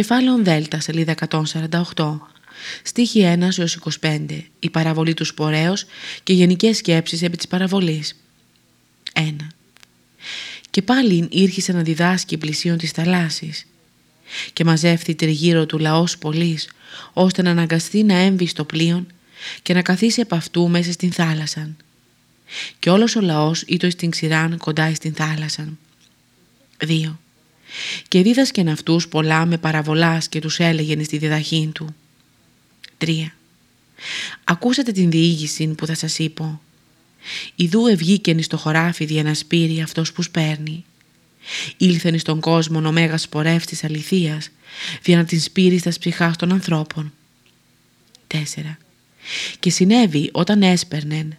Κεφάλαιο Δέλτα, σελίδα 148. Στίχη 1 έως 25. Η παραβολή του σπορέως και γενικές σκέψεις επί της παραβολής. 1. Και πάλι ήρχισε να διδάσκει πλησίον της θαλάσσης και μαζεύθη τριγύρω του λαός πολλής ώστε να αναγκαστεί να έμβει στο πλοίο και να καθίσει επ' αυτού μέσα στην θάλασσα. Και όλος ο λαός ήτο στην ξηράν κοντά στην θάλασσα. 2. Και δίδασκεν αυτούς πολλά με παραβολάς και τους έλεγεν στη διδαχή του. 3. Ακούσατε την διήγηση που θα σας είπω. Ιδού ευγήκεν στο χωράφι δια να σπείρει αυτός που σπέρνει. Ήλθεν στον κόσμο ο μέγας πορεύτης αληθείας δια να την σπείρεις στα ψυχάς των ανθρώπων. 4. Και συνέβη όταν έσπερνεν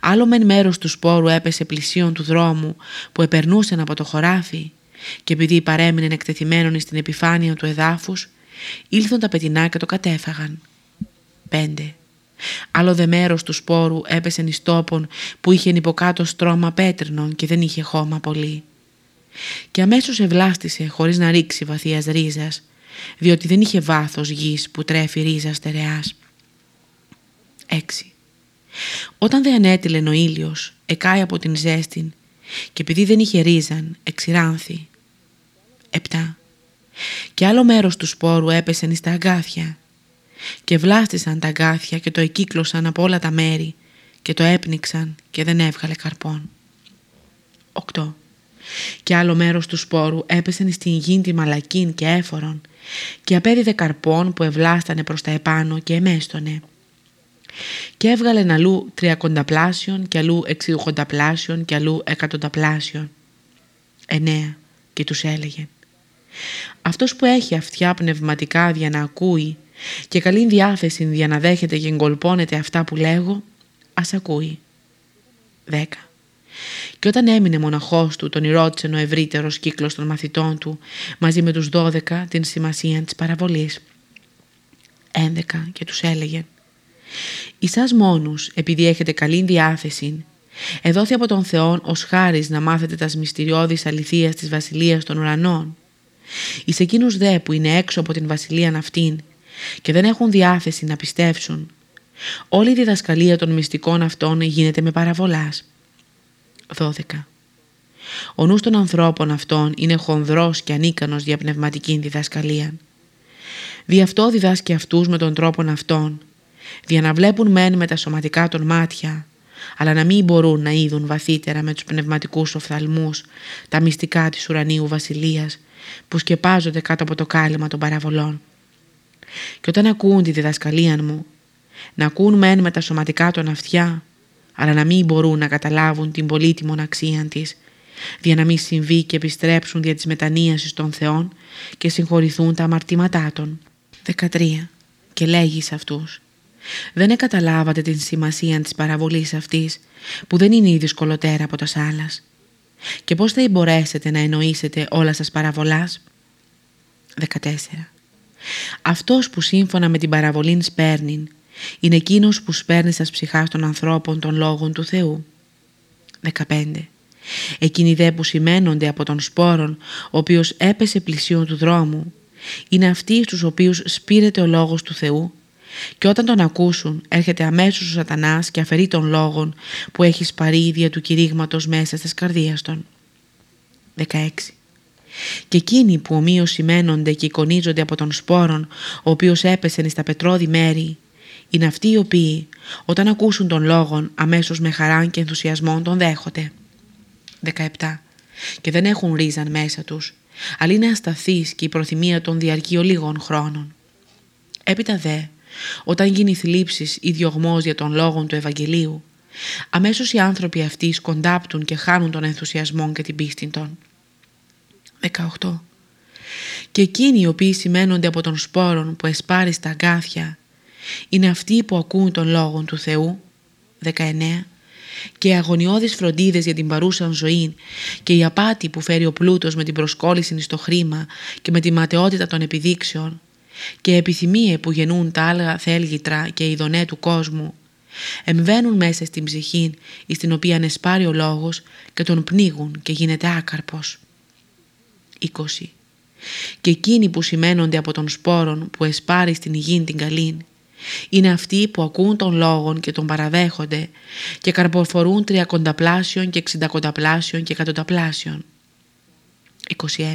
Άλλο μεν μέρος του σπόρου έπεσε πλησίον του δρόμου που επερνούσαν από το χωράφι και επειδή παρέμεινε εκτεθειμένον στην επιφάνεια του εδάφους, ήλθαν τα πετεινά και το κατέφαγαν. 5. Άλλο δε μέρος του σπόρου έπεσε εις τόπον που είχε υποκάτω στρώμα πέτρινων και δεν είχε χώμα πολύ. Και αμέσως ευλάστησε χωρίς να ρίξει βαθίας ρίζας, διότι δεν είχε βάθος γης που τρέφει ρίζα στερεάς. 6. Όταν δε ανέτειλεν ο ήλιος, εκάει από την ζέστην και επειδή δεν είχε ρίζαν, εξηράνθη. 7. Και άλλο μέρος του σπόρου έπεσεν στα αγκάθια και βλάστησαν τα αγκάθια και το εκύκλωσαν από όλα τα μέρη και το έπνιξαν και δεν έβγαλε καρπών. 8. Και άλλο μέρος του σπόρου έπεσεν στην γη τη μαλακίν και έφορον και απέδιδε καρπών που ευλάστανε προς τα επάνω και εμέστονε και έβγαλε αλλού τριακονταπλάσιον και αλλού εξιοχονταπλάσιον και αλλού εκατονταπλάσιον. Εννέα και τους έλεγε «Αυτός που έχει αυτιά πνευματικά για να ακούει και καλή διάθεση για να δέχεται και εγκολπώνεται αυτά που λέγω, ας ακούει». Δέκα. Και όταν έμεινε μοναχός του, τον ρώτησε ο ευρύτερος κύκλος των μαθητών του, μαζί με τους δώδεκα την σημασία της παραβολής. Ένδεκα και τους έλεγε Ισάς μόνους, επειδή έχετε καλή διάθεση, εδόθη από τον Θεόν ως χάρις να μάθετε τας μυστηριώδεις αληθείας της βασιλείας των ουρανών. Εις εκείνους δε που είναι έξω από την βασιλεία αυτήν και δεν έχουν διάθεση να πιστέψουν, όλη η διδασκαλία των μυστικών αυτών γίνεται με παραβολάς. 12. Ο νους των ανθρώπων αυτών είναι χονδρός και ανίκανος για πνευματική διδασκαλία. Δι' αυτό διδάσκει αυτούς με τον τρόπο αυτών δια να βλέπουν μεν με τα σωματικά των μάτια, αλλά να μην μπορούν να είδουν βαθύτερα με τους πνευματικούς οφθαλμούς τα μυστικά της ουρανίου βασιλείας που σκεπάζονται κάτω από το κάλυμα των παραβολών. Και όταν ακούν τη διδασκαλία μου, να ακούν μεν με τα σωματικά των αυτιά, αλλά να μην μπορούν να καταλάβουν την πολύτιμη αξία της, δια να μην συμβεί και επιστρέψουν δια της μετανοίασης των Θεών και συγχωρηθούν τα αμαρτήματά των. 13. Και λέγει σε αυτούς δεν εκαταλάβατε την σημασία της παραβολής αυτής που δεν είναι η δυσκολοτέρα από τα σάλας. Και πώς θα μπορέσετε να εννοήσετε όλα σας παραβολάς; 14. Αυτός που σύμφωνα με την παραβολήν σπέρνει είναι εκείνος που σπέρνει στα ψυχάς των ανθρώπων των λόγων του Θεού. 15. Εκείνοι δε που σημαίνονται από τον σπόρον ο οποίος έπεσε πλησίον του δρόμου είναι αυτοί στους οποίους σπήρεται ο λόγος του Θεού και όταν τον ακούσουν έρχεται αμέσως ο σατανάς και αφαιρεί των λόγων που έχει σπαρεί ίδια του κηρύγματος μέσα στις καρδίας των. 16. Και εκείνοι που ομοίως σημαίνονται και εικονίζονται από τον σπόρον ο οποίος έπεσε στα πετρώδη μέρη είναι αυτοί οι οποίοι όταν ακούσουν τον λόγον αμέσως με χαρά και ενθουσιασμό τον δέχονται. 17. Και δεν έχουν ρίζαν μέσα τους, αλλά είναι ασταθείς και η προθυμία των διαρκεί λίγων χρόνων. Έπειτα δε, όταν γίνει θλίψης ή διωγμός για τον λόγο του Ευαγγελίου, αμέσως οι άνθρωποι αυτοί σκοντάπτουν και χάνουν τον ενθουσιασμό και την πίστη των. 18. Και εκείνοι οι οποίοι σημαίνονται από τον σπόρον που εσπάρει στα αγκάθια είναι αυτοί που ακούν τον λόγο του Θεού. 19 και οι αγωνιώδεις φροντίδες για την παρούσα ζωή και η απάτη που φέρει ο πλούτος με την προσκόλληση στο χρήμα και με τη ματαιότητα των επιδείξεων και επιθυμίε που γεννούν τα άλλα θέλγητρα και οι δονέ του κόσμου εμβαίνουν μέσα στην ψυχή στην οποία ανεσπάρει ο λόγος και τον πνίγουν και γίνεται άκαρπος. 20. και εκείνοι που σημαίνονται από τον σπόρον που εσπάρει στην υγιήν την καλήν είναι αυτοί που ακούν τον λόγον και τον παραδέχονται και καρποφορούν τριακονταπλάσιων και εξιντακονταπλάσιων και εκατονταπλάσιων. 21.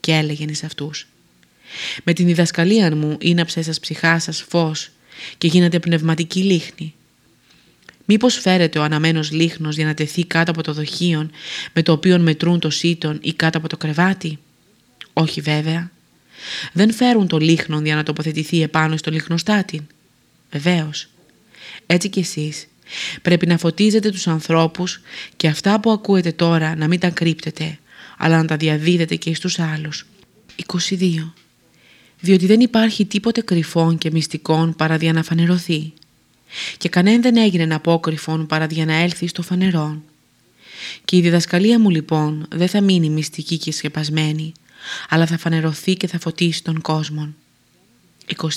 Και έλεγεν εις αυτούς «Με την διδασκαλία μου ίναψε σας ψυχά σας φως και γίνατε πνευματική λίχνη. Μήπως φέρετε ο αναμένος λίχνος για να τεθεί κάτω από το δοχείο με το οποίο μετρούν το σύτον ή κάτω από το κρεβάτι; Όχι βέβαια. Δεν φέρουν το λίχνον για να τοποθετηθεί επάνω στο λιχνοστάτη. Βεβαίως. Έτσι κι εσείς πρέπει να φωτίζετε τους ανθρώπους και αυτά που ακούετε τώρα να μην τα κρύπτετε, αλλά να τα διαδίδετε και στους άλλους. 22. Διότι δεν υπάρχει τίποτε κρυφών και μυστικών παρά να φανερωθεί και κανένα δεν έγινε απόκρυφον παρά για να έλθει στο φανερόν. Και η διδασκαλία μου λοιπόν δεν θα μείνει μυστική και σκεπασμένη, αλλά θα φανερωθεί και θα φωτίσει τον κόσμο. 23.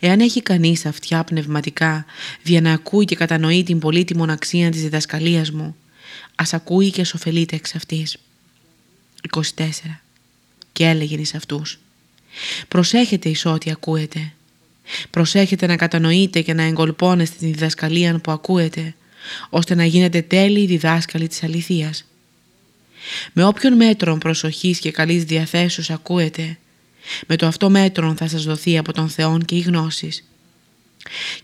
Εάν έχει κανείς αυτιά πνευματικά, για να ακούει και κατανοεί την πολύτιμη αξία της διδασκαλίας μου, ας ακούει και σοφελείται εξ αυτής. 24. Και έλεγε εις αυτούς. Προσέχετε εις ό,τι ακούετε. Προσέχετε να κατανοείτε και να εγκολπώνεστε την διδασκαλία που ακούετε, ώστε να γίνετε τέλειοι διδάσκαλοι της αληθείας. Με όποιον μέτρο προσοχής και καλής διαθέσεως ακούετε, με το αυτό μέτρο θα σας δοθεί από τον Θεό και οι γνώσεις.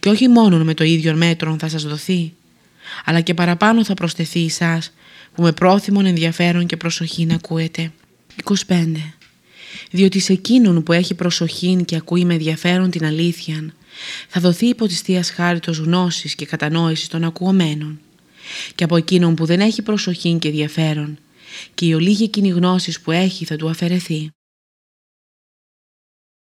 Και όχι μόνο με το ίδιο μέτρο θα σας δοθεί, αλλά και παραπάνω θα προσθεθεί εσάς που με πρόθυμον ενδιαφέρον και προσοχή να ακούετε. 25 διότι σε εκείνον που έχει προσοχή και ακούει με ενδιαφέρον την αλήθεια, θα δοθεί υπό της Θείας χάριτος γνώσης και κατανόησης των ακουωμένων. Και από εκείνον που δεν έχει προσοχή και ενδιαφέρον, και η ολίγη εκείνη γνώσης που έχει θα του αφαιρεθεί.